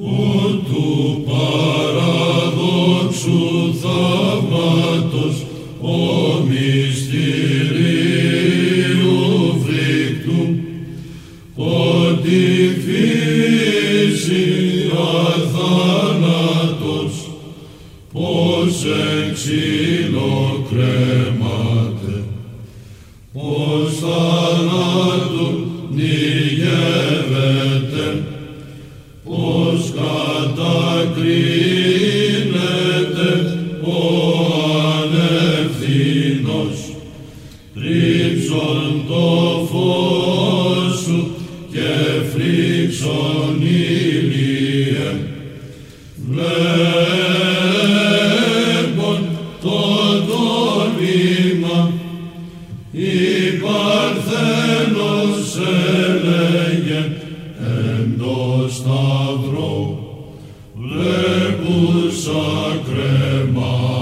Ο του παραδόξου θαύματος, ο μυστήριο φρικτού, ότι φύση αθάνατος, πως εν ξύλο κρέματε, πως θανάτου πως κατακρίνεται ο ανευθύνος, τρίψον το φως σου και φρίξον ηλίε. Βλέπον το δόλυμα, η Παρθένος έλεγε εν το σταυρό, βλέπουσα κρεμαμένον,